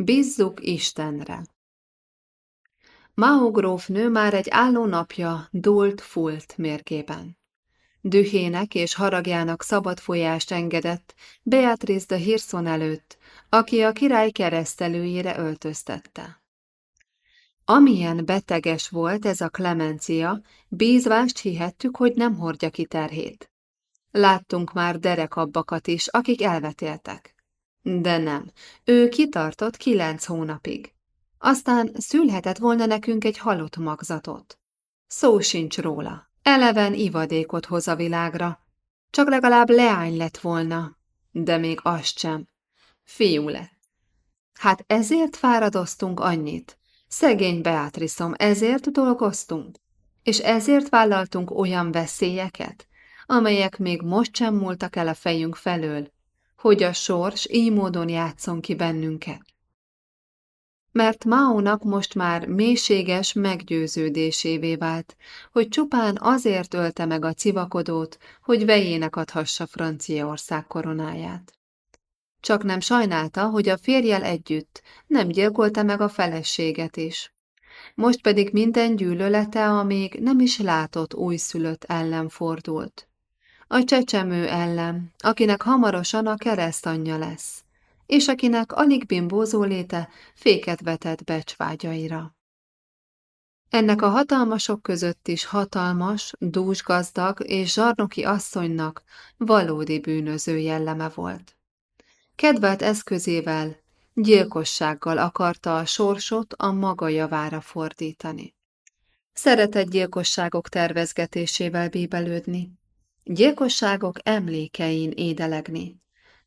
Bízzuk Istenre! Mao grófnő már egy álló napja dúlt fult mérgében. Dühének és haragjának szabad folyást engedett Beatrice de Hirson előtt, aki a király keresztelőjére öltöztette. Amilyen beteges volt ez a Klemencia, bízvást hihettük, hogy nem hordja ki terhét. Láttunk már derekabbakat is, akik elvetéltek. De nem, ő kitartott kilenc hónapig. Aztán szülhetett volna nekünk egy halott magzatot. Szó sincs róla, eleven ivadékot hoz a világra. Csak legalább leány lett volna, de még azt sem. Fiú lett. Hát ezért fáradoztunk annyit. Szegény Beatriszom, ezért dolgoztunk. És ezért vállaltunk olyan veszélyeket, amelyek még most sem múltak el a fejünk felől, hogy a sors így módon játszon ki bennünket. Mert Maónak most már mélységes meggyőződésévé vált, hogy csupán azért ölte meg a civakodót, hogy vejének adhassa Franciaország koronáját. Csak nem sajnálta, hogy a férjel együtt nem gyilkolta meg a feleséget is. Most pedig minden gyűlölete a még nem is látott újszülött ellen fordult a csecsemő ellen, akinek hamarosan a keresztanyja lesz, és akinek alig bimbózó léte féket vetett becsvágyaira. Ennek a hatalmasok között is hatalmas, dúsgazdag és zsarnoki asszonynak valódi bűnöző jelleme volt. Kedvelt eszközével, gyilkossággal akarta a sorsot a maga javára fordítani. Szeretett gyilkosságok tervezgetésével bíbelődni, gyilkosságok emlékein édelegni.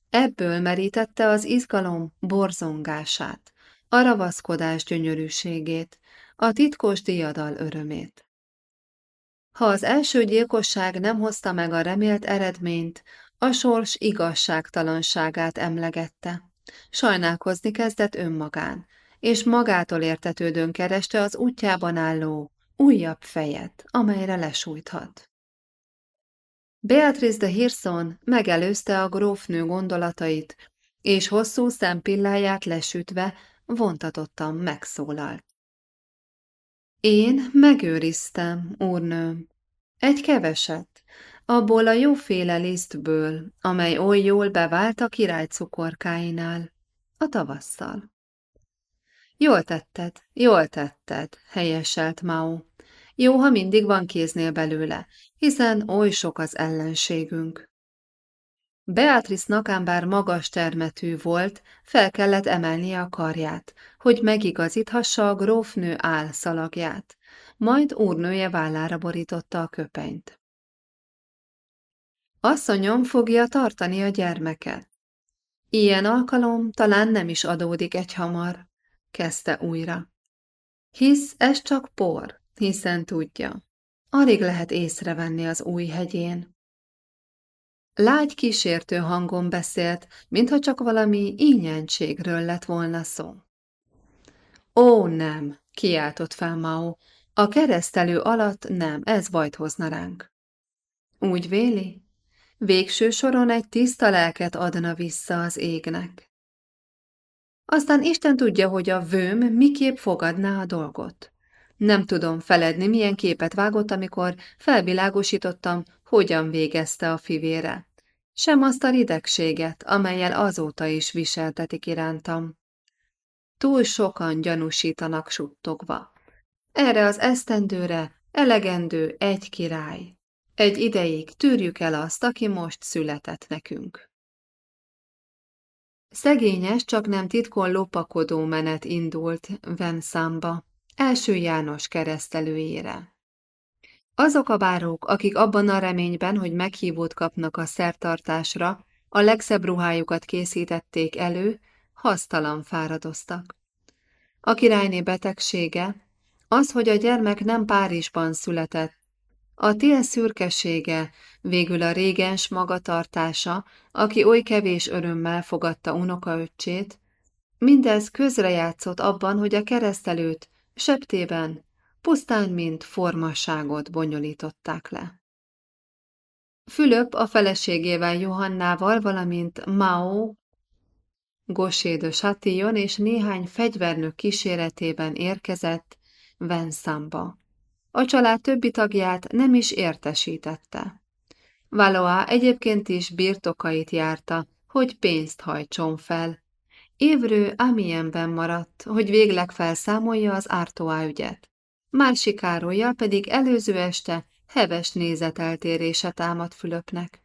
Ebből merítette az izgalom borzongását, a ravaszkodás gyönyörűségét, a titkos diadal örömét. Ha az első gyilkosság nem hozta meg a remélt eredményt, a sors igazságtalanságát emlegette. Sajnálkozni kezdett önmagán, és magától értetődőn kereste az útjában álló, újabb fejet, amelyre lesújthat. Beatrice de Hirson megelőzte a grófnő gondolatait, és hosszú szempilláját lesütve vontatottan megszólalt. Én megőriztem, úrnőm, egy keveset, abból a jóféle lisztből, amely oly jól bevált a király cukorkáinál, a tavasszal. Jól tetted, jól tetted, helyeselt Mao. Jó, ha mindig van kéznél belőle, hiszen oly sok az ellenségünk. Beatrice bár magas termetű volt, fel kellett emelnie a karját, hogy megigazíthassa a grófnő álszalagját, majd úrnője vállára borította a köpenyt. Asszonyom fogja tartani a gyermeket. Ilyen alkalom talán nem is adódik egy hamar, kezdte újra. Hisz ez csak por, hiszen tudja, alig lehet észrevenni az új hegyén. Lágy kísértő hangon beszélt, mintha csak valami ínyentségről lett volna szó. Ó, nem, kiáltott fel Mao, a keresztelő alatt nem, ez bajt hozna ránk. Úgy véli? Végső soron egy tiszta lelket adna vissza az égnek. Aztán Isten tudja, hogy a vőm miképp fogadná a dolgot. Nem tudom feledni, milyen képet vágott, amikor felvilágosítottam, hogyan végezte a fivére. Sem azt a ridegséget, amelyel azóta is viseltetik irántam. Túl sokan gyanúsítanak suttogva. Erre az esztendőre elegendő egy király. Egy ideig tűrjük el azt, aki most született nekünk. Szegényes, csak nem titkon lopakodó menet indult Venszámba első János keresztelőjére. Azok a bárók, akik abban a reményben, hogy meghívót kapnak a szertartásra, a legszebb ruhájukat készítették elő, hasztalan fáradoztak. A királyné betegsége, az, hogy a gyermek nem Párizsban született, a tél szürkesége, végül a régens magatartása, aki oly kevés örömmel fogadta unokaöccsét, mindez közrejátszott abban, hogy a keresztelőt septében pusztán mint formasságot bonyolították le. Fülöp a feleségével Johannával, valamint Mao Gosé de Chatillon és néhány fegyvernök kíséretében érkezett Venszamba. A család többi tagját nem is értesítette. Valois egyébként is birtokait járta, hogy pénzt hajtson fel. Évrő Amienben maradt, hogy végleg felszámolja az Artois ügyet. Mársi pedig előző este heves nézeteltérése támad Fülöpnek.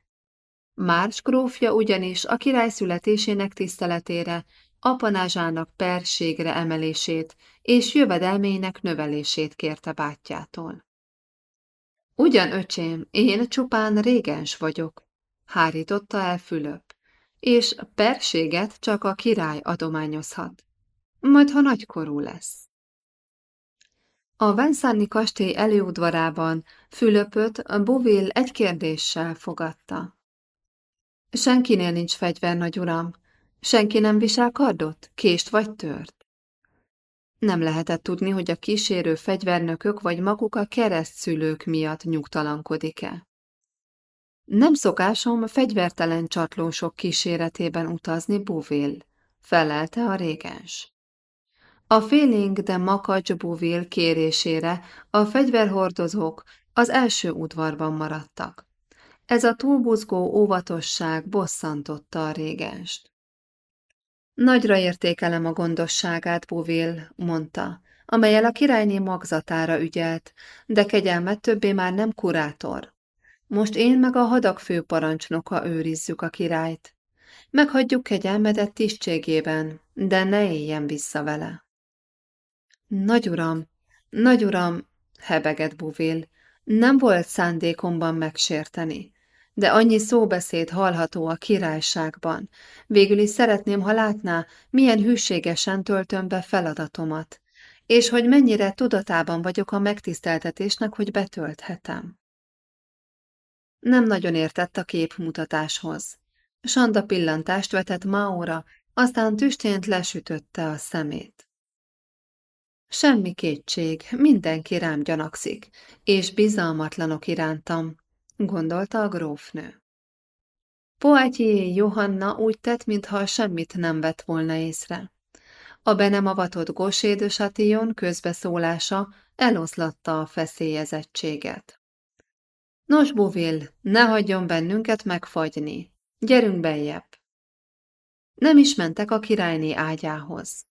Márs grófja ugyanis a király születésének tiszteletére apanázsának perségre emelését és jövedelmének növelését kérte bátyjától. Ugyan, öcsém, én csupán régens vagyok, hárította el Fülöp, és perséget csak a király adományozhat, majd ha nagykorú lesz. A Venszánni kastély előudvarában Fülöpöt Bovil egy kérdéssel fogadta. Senkinél nincs fegyver, nagy uram. Senki nem visel kardot, kést vagy tört. Nem lehetett tudni, hogy a kísérő fegyvernökök vagy maguk a keresztszülők miatt nyugtalankodik-e. Nem szokásom fegyvertelen csatlósok kíséretében utazni, Buvil, felelte a régens. A félénk de Makacs Buvil kérésére a fegyverhordozók az első udvarban maradtak. Ez a túlbuzgó óvatosság bosszantotta a régenst. Nagyra értékelem a gondosságát, Buvil, mondta, amelyel a királyné magzatára ügyelt, de kegyelmet többé már nem kurátor. Most én meg a hadak főparancsnoka őrizzük a királyt. Meghagyjuk kegyelmedet tisztségében, de ne éljen vissza vele. Nagy uram, nagy uram, hebegett Buvil, nem volt szándékomban megsérteni, de annyi szóbeszéd hallható a királyságban. Végül is szeretném, ha látná, milyen hűségesen töltöm be feladatomat, és hogy mennyire tudatában vagyok a megtiszteltetésnek, hogy betölthetem. Nem nagyon értett a képmutatáshoz. Sanda pillantást vetett Maóra, aztán tüstént lesütötte a szemét. Semmi kétség, mindenki rám gyanakszik, és bizalmatlanok irántam, gondolta a grófnő. Poátyi Johanna úgy tett, mintha semmit nem vett volna észre. A be nem avatott Gosédösatillon közbeszólása eloszlatta a feszélyezettséget. Nos, Buvil, ne hagyjon bennünket megfagyni. Gyerünk beljebb. Nem is mentek a királyné ágyához.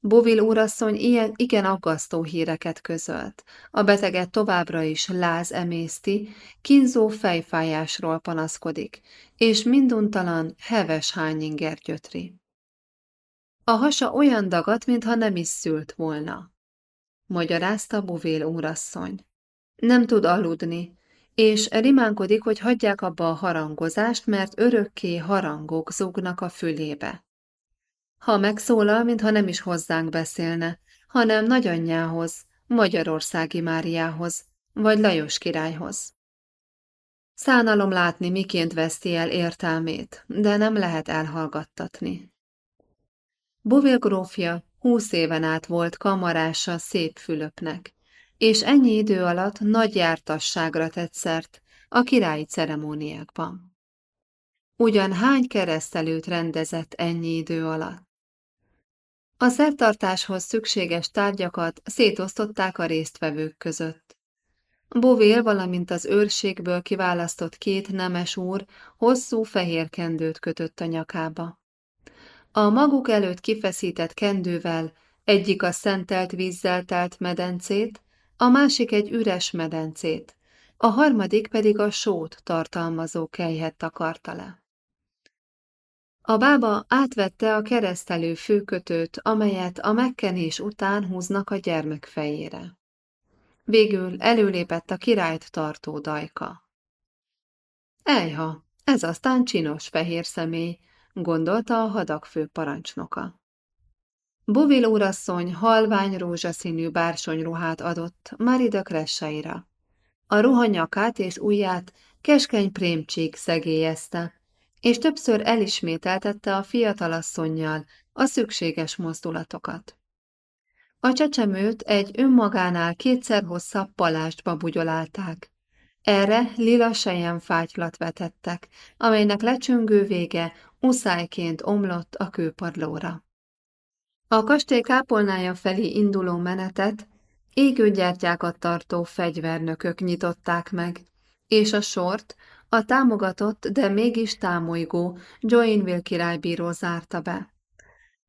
Bovil úrasszony ilyen igen aggasztó híreket közölt. A beteget továbbra is láz emészti, kínzó fejfájásról panaszkodik, és minduntalan heves hányinger gyötri. A hasa olyan dagat, mintha nem is szült volna. Magyarázta Bovél úrasszony. Nem tud aludni, és rimánkodik, hogy hagyják abba a harangozást, mert örökké harangok zúgnak a fülébe. Ha megszólal, mintha nem is hozzánk beszélne, hanem nagyanyjához, Magyarországi Máriához, vagy Lajos királyhoz. Szánalom látni, miként veszti el értelmét, de nem lehet elhallgattatni. Bovil grófja húsz éven át volt kamarása szép Fülöpnek, és ennyi idő alatt nagy jártasságra tett szert a királyi ceremóniákban. Ugyan hány keresztelőt rendezett ennyi idő alatt? A szertartáshoz szükséges tárgyakat szétosztották a résztvevők között. Bovél, valamint az őrségből kiválasztott két nemes úr hosszú fehér kendőt kötött a nyakába. A maguk előtt kifeszített kendővel egyik a szentelt vízzel telt medencét, a másik egy üres medencét, a harmadik pedig a sót tartalmazó kejhet takarta le. A bába átvette a keresztelő főkötőt, amelyet a megkenés után húznak a gyermek fejére. Végül előlépett a királyt tartó dajka. Ejha, ez aztán csinos fehér személy, gondolta a hadak fő parancsnoka. Bovil úrasszony halvány rózsaszínű bársonyruhát adott Marida Kresseira. A ruha nyakát és ujját keskeny prémcsík szegélyezte, és többször elismételtette a fiatalasszonynal a szükséges mozdulatokat. A csecsemőt egy önmagánál kétszer hosszabb palástba bugyolálták. Erre lila sejen fátylat vetettek, amelynek lecsöngő vége uszályként omlott a kőpadlóra. A kastély kápolnája felé induló menetet égőgyertyákat tartó fegyvernökök nyitották meg, és a sort a támogatott, de mégis támolygó Joinville királybíró zárta be.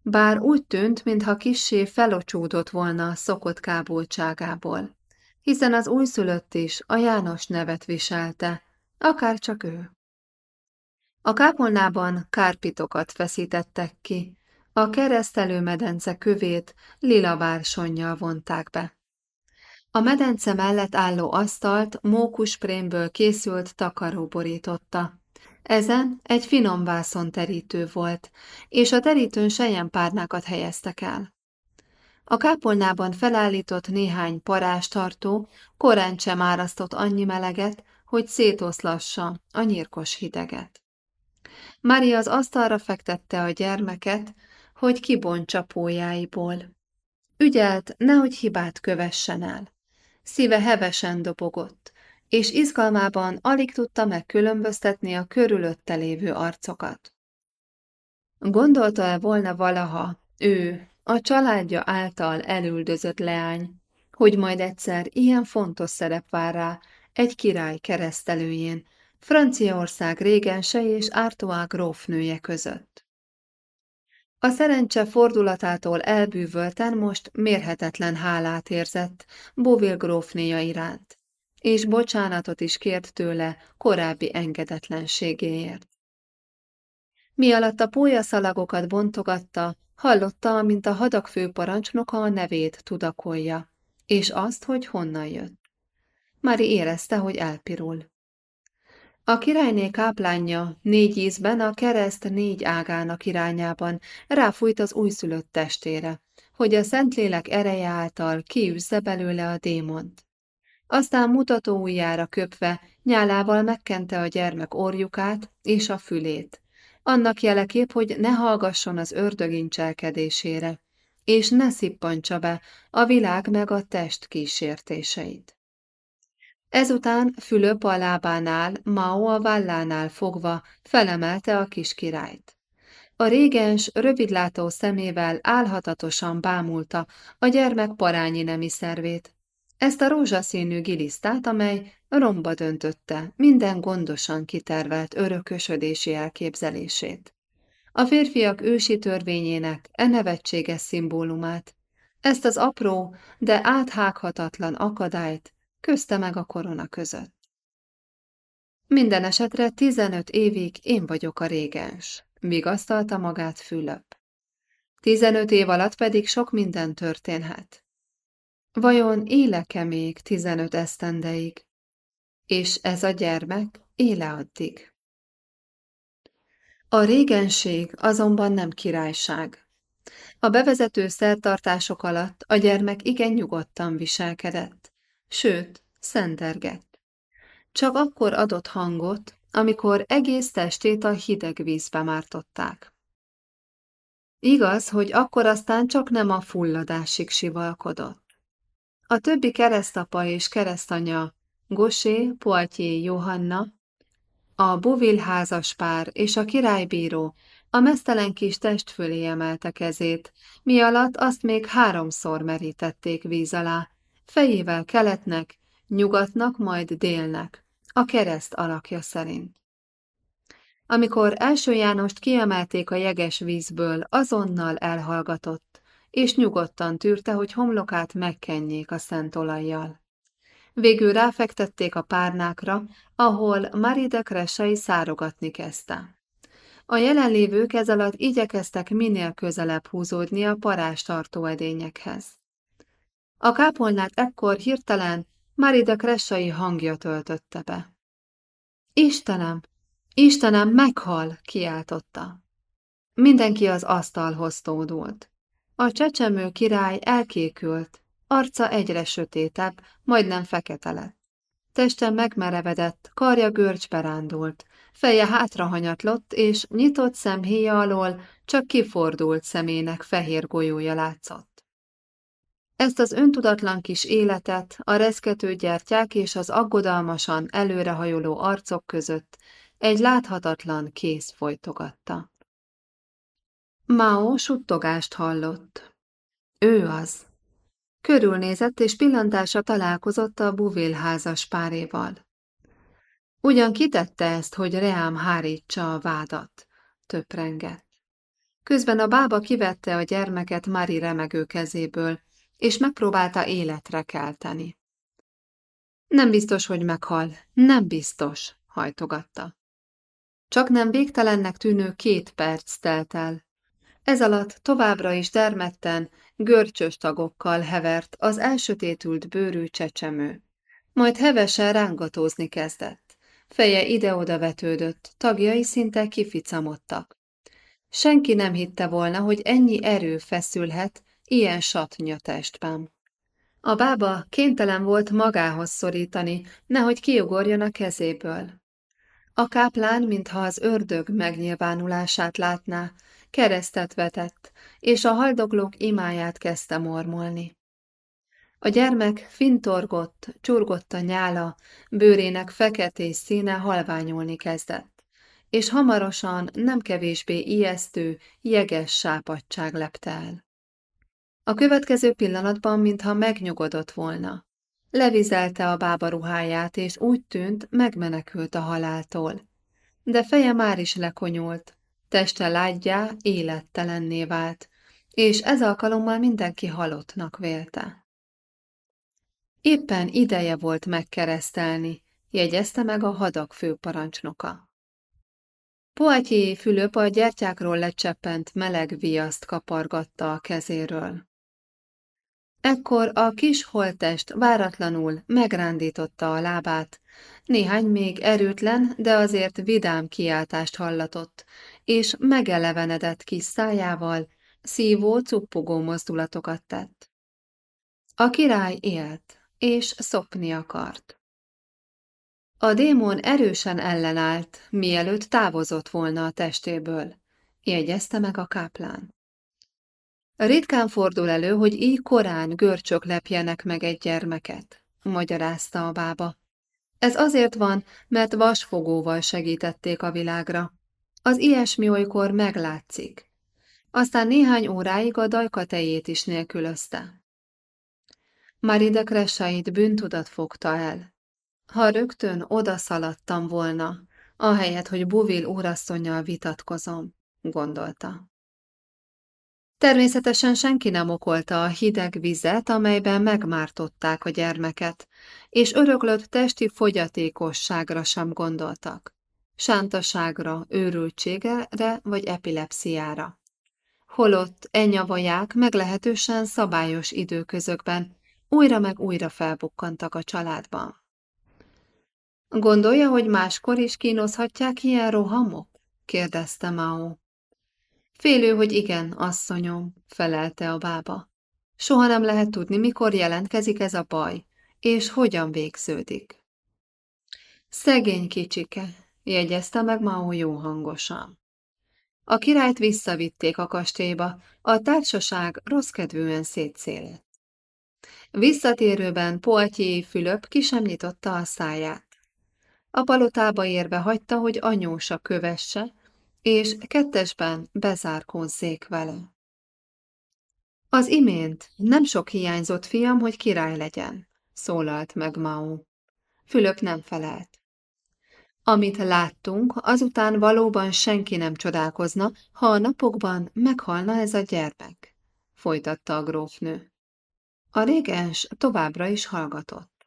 Bár úgy tűnt, mintha kissé felocsúdott volna a szokott kábultságából, hiszen az újszülött is a János nevet viselte, akár csak ő. A kápolnában kárpitokat feszítettek ki, a keresztelő medence kövét lila bársonnyal vonták be. A medence mellett álló asztalt mókusprémből készült takaró borította. Ezen egy finom vászon terítő volt, és a terítőn párnákat helyeztek el. A kápolnában felállított néhány parástartó korán sem árasztott annyi meleget, hogy szétoszlassa a nyírkos hideget. Mária az asztalra fektette a gyermeket, hogy kibontsa pójáiból. Ügyelt, nehogy hibát kövessen el. Szíve hevesen dobogott, és izgalmában alig tudta megkülönböztetni a körülötte lévő arcokat. Gondolta-e volna valaha, ő, a családja által elüldözött leány, hogy majd egyszer ilyen fontos szerep vár rá egy király keresztelőjén, Franciaország régense és Artois grófnője között. A szerencse fordulatától elbűvölten most mérhetetlen hálát érzett Bovil grófnéja iránt, és bocsánatot is kért tőle korábbi engedetlenségéért. Mi alatt a pólyaszalagokat bontogatta, hallotta, mint a hadak főparancsnoka a nevét tudakolja, és azt, hogy honnan jött. Mári érezte, hogy elpirul. A királyné káplánja négy ízben a kereszt négy ágának irányában ráfújt az újszülött testére, hogy a Szentlélek ereje által kiűzze belőle a démont. Aztán mutató ujjára köpve nyálával megkente a gyermek orjukát és a fülét, annak jeleképp, hogy ne hallgasson az ördögincselkedésére, és ne szippantsa be a világ meg a test kísértéseit. Ezután Fülöp a lábánál, Mao a vállánál fogva felemelte a kis királyt. A régens, rövidlátó szemével álhatatosan bámulta a gyermek parányi nemi szervét. Ezt a rózsaszínű gilisztát, amely romba döntötte minden gondosan kitervelt örökösödési elképzelését. A férfiak ősi törvényének e nevetséges szimbólumát, ezt az apró, de áthághatatlan akadályt, közte meg a korona között. Minden esetre tizenöt évig én vagyok a régens, vigasztalta magát Fülöp. Tizenöt év alatt pedig sok minden történhet. Vajon élek-e még tizenöt esztendeig? És ez a gyermek éle addig. A régenség azonban nem királyság. A bevezető szertartások alatt a gyermek igen nyugodtan viselkedett sőt, szentergett. Csak akkor adott hangot, amikor egész testét a hideg vízbe mártották. Igaz, hogy akkor aztán csak nem a fulladásig sivalkodott. A többi keresztapa és keresztanya, Gosé, Poitier Johanna, a Bovil házaspár és a királybíró a mesztelen kis test fölé emelte kezét, mi alatt azt még háromszor merítették víz alá, fejével keletnek, nyugatnak, majd délnek, a kereszt alakja szerint. Amikor első Jánost kiemelték a jeges vízből, azonnal elhallgatott, és nyugodtan tűrte, hogy homlokát megkenjék a szent olajjal. Végül ráfektették a párnákra, ahol Maride Kresai szárogatni kezdte. A jelenlévők ez alatt igyekeztek minél közelebb húzódni a parástartó edényekhez. A kápolnát ekkor hirtelen Marida Kressai hangja töltötte be. Istenem, Istenem, meghal, kiáltotta. Mindenki az asztalhoz tódult. A csecsemő király elkékült, arca egyre sötétebb, majdnem fekete lett. Teste megmerevedett, karja görcsbe rándult, feje hátrahanyatlott, és nyitott szemhéja alól csak kifordult szemének fehér golyója látszott. Ezt az öntudatlan kis életet a reszkető gyertyák és az aggodalmasan előrehajoló arcok között egy láthatatlan kéz folytogatta. Mao suttogást hallott. Ő az. Körülnézett, és pillantása találkozott a Buvil házas páréval. Ugyan kitette ezt, hogy Reám hárítsa a vádat, töprengett. Közben a bába kivette a gyermeket Mari remegő kezéből, és megpróbálta életre kelteni. Nem biztos, hogy meghal, nem biztos, hajtogatta. Csak nem végtelennek tűnő két perc telt el. Ez alatt továbbra is dermedten, görcsös tagokkal hevert az elsötétült bőrű csecsemő. Majd hevesen rángatózni kezdett. Feje ide-oda vetődött, tagjai szinte kificamodtak. Senki nem hitte volna, hogy ennyi erő feszülhet ilyen satnya testben. A bába kénytelen volt magához szorítani, nehogy kiugorjon a kezéből. A káplán, mintha az ördög megnyilvánulását látná, keresztet vetett, és a haldoglók imáját kezdte mormolni. A gyermek fintorgott, csurgott a nyála, bőrének feketés színe halványulni kezdett, és hamarosan nem kevésbé ijesztő, jeges sápadság lepte el. A következő pillanatban, mintha megnyugodott volna. Levizelte a bába ruháját, és úgy tűnt, megmenekült a haláltól. De feje már is lekonyult, teste lágyjá, élettelenné vált, és ez alkalommal mindenki halottnak vélte. Éppen ideje volt megkeresztelni, jegyezte meg a hadak főparancsnoka. Poatyi Fülöp a gyertyákról lecseppent meleg viaszt kapargatta a kezéről. Ekkor a kis holtest váratlanul megrándította a lábát, néhány még erőtlen, de azért vidám kiáltást hallatott, és megelevenedett kis szájával szívó, cuppogó mozdulatokat tett. A király élt, és szopni akart. A démon erősen ellenállt, mielőtt távozott volna a testéből, jegyezte meg a káplán. Ritkán fordul elő, hogy így korán görcsök lepjenek meg egy gyermeket, magyarázta a bába. Ez azért van, mert vasfogóval segítették a világra. Az ilyesmi olykor meglátszik. Aztán néhány óráig a dajka tejét is nélkülözte. Marida Kressait bűntudat fogta el. Ha rögtön oda szaladtam volna, ahelyett, hogy Buvil úrasszonyjal vitatkozom, gondolta. Természetesen senki nem okolta a hideg vizet, amelyben megmártották a gyermeket, és öröklött testi fogyatékosságra sem gondoltak. Sántaságra, őrültségre vagy epilepsziára. Holott enyavaják meglehetősen szabályos időközökben újra meg újra felbukkantak a családban. Gondolja, hogy máskor is kínozhatják ilyen rohamok? kérdezte Mao. Félő, hogy igen, asszonyom, felelte a bába. Soha nem lehet tudni, mikor jelentkezik ez a baj, és hogyan végződik. Szegény kicsike, jegyezte meg Mao jó hangosan. A királyt visszavitték a kastélyba, a társaság rosszkedvűen szétszélett. Visszatérőben Poatyi Fülöp ki sem nyitotta a száját. A palotába érve hagyta, hogy anyósa kövesse, és kettesben bezárkózzék vele. Az imént nem sok hiányzott fiam, hogy király legyen, szólalt meg Mao. Fülöp nem felelt. Amit láttunk, azután valóban senki nem csodálkozna, ha a napokban meghalna ez a gyermek, folytatta a grófnő. A régens továbbra is hallgatott.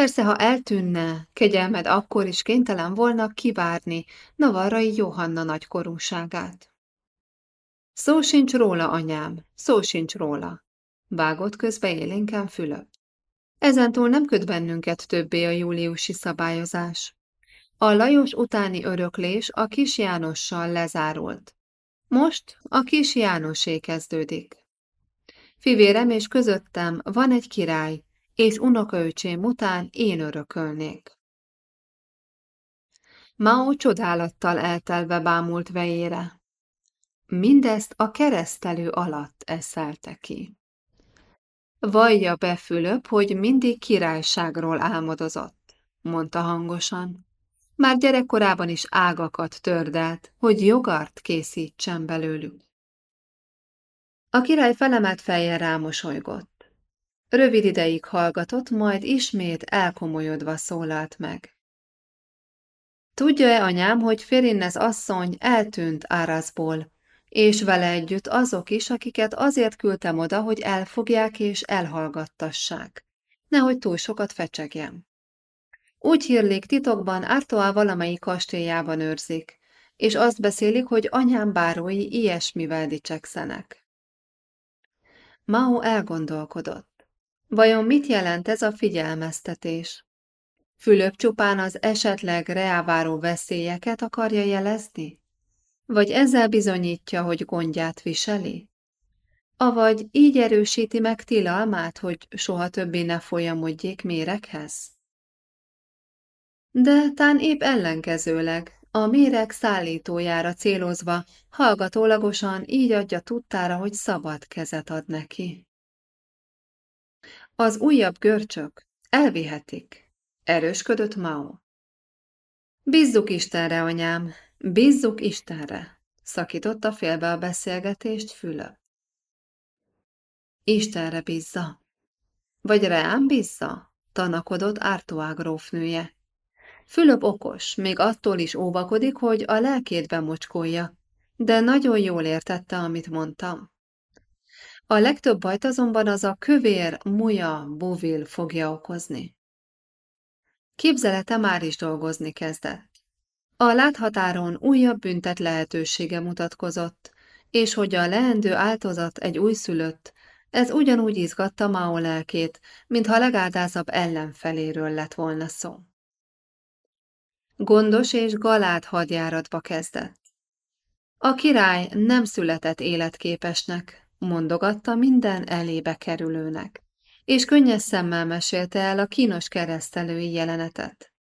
Persze, ha eltűnne, kegyelmed akkor is kénytelen volna kivárni Navarrai Johanna nagykorúságát. Szó sincs róla, anyám, szó sincs róla, vágott közbe élénken Fülöp. Ezentúl nem köt bennünket többé a júliusi szabályozás. A Lajos utáni öröklés a kis Jánossal lezárult. Most a kis Jánosé kezdődik. Fivérem és közöttem van egy király, és unokaöcsém után én örökölnék. Mao csodálattal eltelve bámult vejére. Mindezt a keresztelő alatt eszelte ki. Vajja be Fülöp, hogy mindig királyságról álmodozott, mondta hangosan. Már gyerekkorában is ágakat tördelt, hogy jogart készítsen belőlük. A király felemelt fejjel rámosolygott. Rövid ideig hallgatott, majd ismét elkomolyodva szólalt meg. Tudja-e anyám, hogy Férinnes asszony eltűnt Árazból, és vele együtt azok is, akiket azért küldtem oda, hogy elfogják és elhallgattassák. Nehogy túl sokat fecsegjem. Úgy hírlik titokban Artoa valamelyik kastélyában őrzik, és azt beszélik, hogy anyám bárói ilyesmivel dicsekszenek. Mao elgondolkodott. Vajon mit jelent ez a figyelmeztetés? Fülöp csupán az esetleg reáváró veszélyeket akarja jelezni? Vagy ezzel bizonyítja, hogy gondját viseli? Avagy így erősíti meg tilalmát, hogy soha többé ne folyamodjék méreghez? De tán épp ellenkezőleg, a méreg szállítójára célozva, hallgatólagosan így adja tudtára, hogy szabad kezet ad neki. Az újabb görcsök elvihetik, erősködött Mao. Bízzuk Istenre, anyám, bízzuk Istenre, szakította félbe a beszélgetést Fülöp. Istenre bízza. Vagy reám bízza? tanakodott Ártoá grófnője. Fülöp okos, még attól is óvakodik, hogy a lelkét bemocskolja, de nagyon jól értette, amit mondtam. A legtöbb bajt azonban az a kövér, muja, buvil fogja okozni. Képzelete már is dolgozni kezdett. A láthatáron újabb büntet lehetősége mutatkozott, és hogy a leendő áltozat egy újszülött, ez ugyanúgy izgatta Mao lelkét, mintha legádázabb ellenfeléről lett volna szó. Gondos és galát hadjáratba kezdett. A király nem született életképesnek, mondogatta minden elébe kerülőnek, és könnyes szemmel mesélte el a kínos keresztelői jelenetet.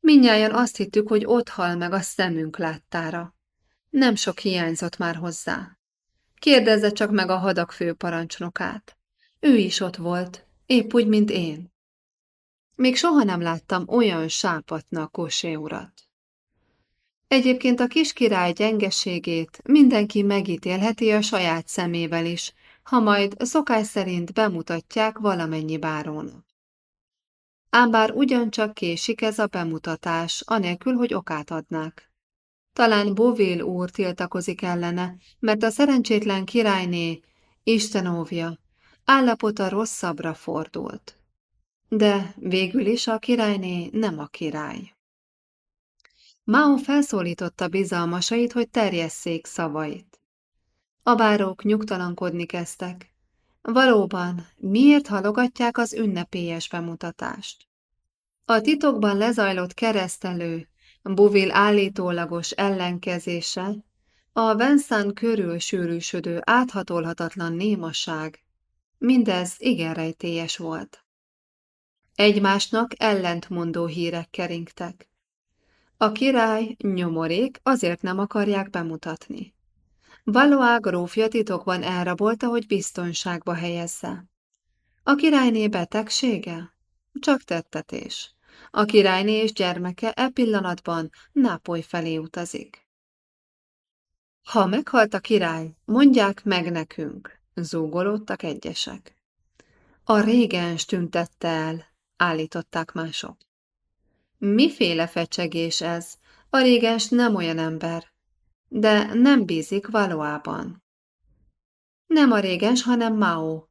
Minnyáján azt hittük, hogy ott hal meg a szemünk láttára. Nem sok hiányzott már hozzá. Kérdezze csak meg a hadak főparancsnokát. Ő is ott volt, épp úgy, mint én. Még soha nem láttam olyan sápatna Kosé urat. Egyébként a kis király gyengeségét mindenki megítélheti a saját szemével is, ha majd szokás szerint bemutatják valamennyi bárónak. Ám bár ugyancsak késik ez a bemutatás, anélkül, hogy okát adnák. Talán Bovil úr tiltakozik ellene, mert a szerencsétlen királyné, Isten óvja, állapota rosszabbra fordult. De végül is a királyné nem a király. Mao felszólította bizalmasait, hogy terjesszék szavait. A bárók nyugtalankodni kezdtek. Valóban, miért halogatják az ünnepélyes bemutatást? A titokban lezajlott keresztelő, Buvil állítólagos ellenkezése, a Venszán körül sűrűsödő áthatolhatatlan némaság, mindez igen rejtélyes volt. Egymásnak ellentmondó hírek keringtek. A király, nyomorék azért nem akarják bemutatni. Valois grófja titokban elrabolta, hogy biztonságba helyezze. A királyné betegsége? Csak tettetés. A királyné és gyermeke e pillanatban Nápoly felé utazik. Ha meghalt a király, mondják meg nekünk, zúgolódtak egyesek. A régens tüntette el, állították mások. Miféle fecsegés ez? A régens nem olyan ember, de nem bízik valóában. Nem a régens, hanem Mao.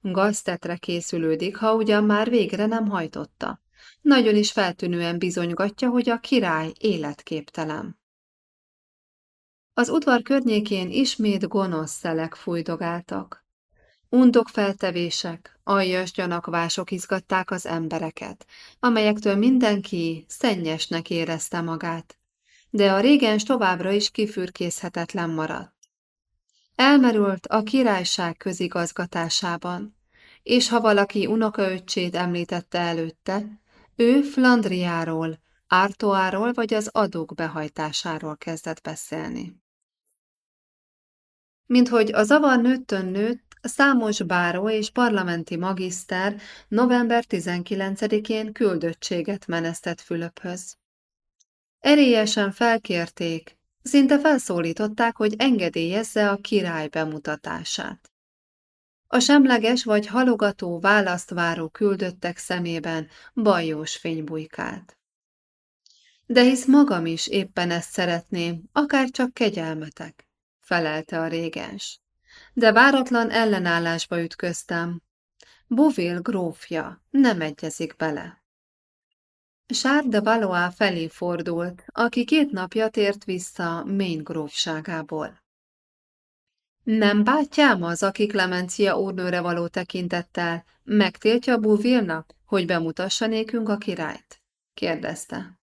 Gaztetre készülődik, ha ugyan már végre nem hajtotta. Nagyon is feltűnően bizonygatja, hogy a király életképtelen. Az udvar környékén ismét gonosz szelek fújdogáltak. Undok feltevések, aljas gyanakvások izgatták az embereket, amelyektől mindenki szennyesnek érezte magát, de a régens továbbra is kifürkészhetetlen maradt. Elmerült a királyság közigazgatásában, és ha valaki unokaöccsét említette előtte, ő Flandriáról, Ártoáról vagy az adók behajtásáról kezdett beszélni. Minthogy a zavar nőttön nőtt, Számos báró és parlamenti magiszter november 19-én küldöttséget menesztett Fülöphöz. Erélyesen felkérték, szinte felszólították, hogy engedélyezze a király bemutatását. A semleges vagy halogató választ váró küldöttek szemében bajós fény bujkált. De hisz magam is éppen ezt szeretném, akár csak kegyelmetek, felelte a régens. De váratlan ellenállásba ütköztem. Bovil grófja nem egyezik bele. Sár de felé fordult, aki két napja tért vissza Maine grófságából. Nem bátyám az, aki Clemencia úrnőre való tekintettel megtiltja Bouvilnak, hogy bemutassa nékünk a királyt? kérdezte.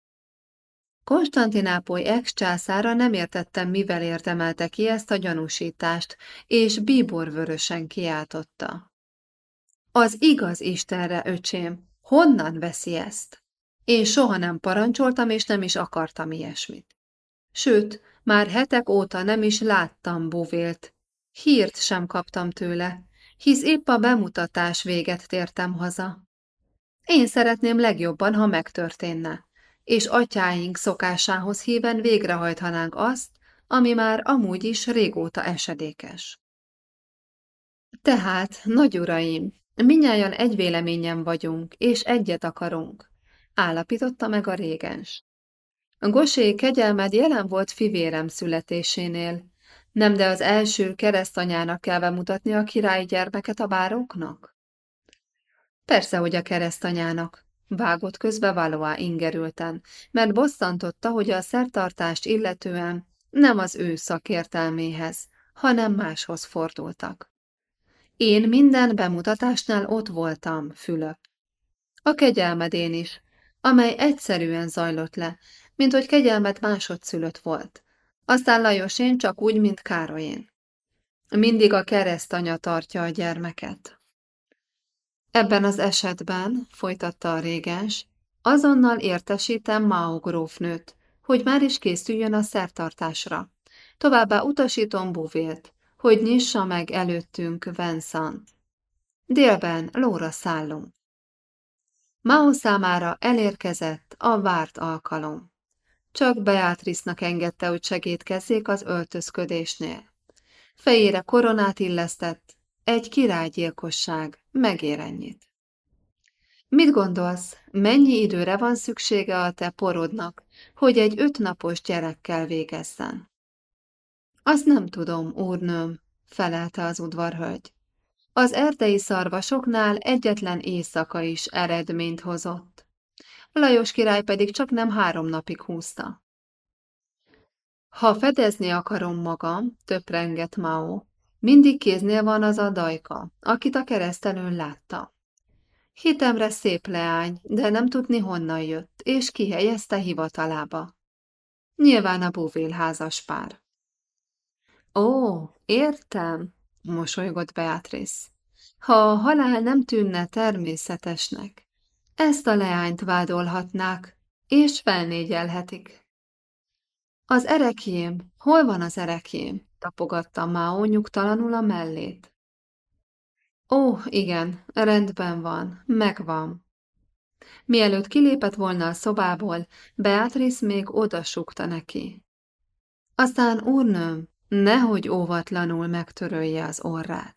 Konstantinápoly ex-császára nem értettem, mivel érdemelte ki ezt a gyanúsítást, és bíborvörösen kiáltotta. Az igaz Istenre, öcsém, honnan veszi ezt? Én soha nem parancsoltam, és nem is akartam ilyesmit. Sőt, már hetek óta nem is láttam Bovélt. Hírt sem kaptam tőle, hisz épp a bemutatás véget tértem haza. Én szeretném legjobban, ha megtörténne, és atyáink szokásához híven végrehajthanánk azt, ami már amúgy is régóta esedékes. Tehát, nagy uraim, minnyáján egy véleményen vagyunk, és egyet akarunk állapította meg a régens. Gosé kegyelmed jelen volt fivérem születésénél, nem de az első keresztanyának kell bemutatni a királyi gyermeket a bároknak? Persze, hogy a keresztanyának, vágott közbe Valois ingerülten, mert bosszantotta, hogy a szertartást illetően nem az ő szakértelméhez, hanem máshoz fordultak. Én minden bemutatásnál ott voltam, Fülöp. A kegyelmedén is, amely egyszerűen zajlott le, mint hogy kegyelmet másodszülött volt. Aztán Lajosén csak úgy, mint Károlyén. Mindig a keresztanya tartja a gyermeket. Ebben az esetben, folytatta a régens, azonnal értesítem Mao grófnőt, hogy már is készüljön a szertartásra. Továbbá utasítom Buvélt, hogy nyissa meg előttünk Venszant. Délben lóra szállunk. Mao számára elérkezett a várt alkalom. Csak Beatrice-nak engedte, hogy segítkezzék az öltözködésnél. Fejére koronát illesztett, egy királygyilkosság megér ennyit. Mit gondolsz, mennyi időre van szüksége a te porodnak, hogy egy ötnapos gyerekkel végezzen? Azt nem tudom, úrnőm, felelte az udvarhölgy. Az erdei szarvasoknál egyetlen éjszaka is eredményt hozott. Lajos király pedig csak nem három napig húzta. Ha fedezni akarom magam, töprengett Mao, mindig kéznél van az a dajka, akit a keresztelőn látta. Hitemre szép leány, de nem tudni honnan jött, és kihelyezte hivatalába. Nyilván a búvél házas pár. Ó, értem, mosolygott Beatrice. Ha a halál nem tűnne természetesnek, ezt a leányt vádolhatnák, és felnégyelhetik. Az erekjém, hol van az erekjém? Tapogatta Mao nyugtalanul a mellét. Ó, igen, rendben van, megvan. Mielőtt kilépett volna a szobából, Beatrice még odasukta neki. Aztán, úrnőm, nehogy óvatlanul megtörölje az orrát.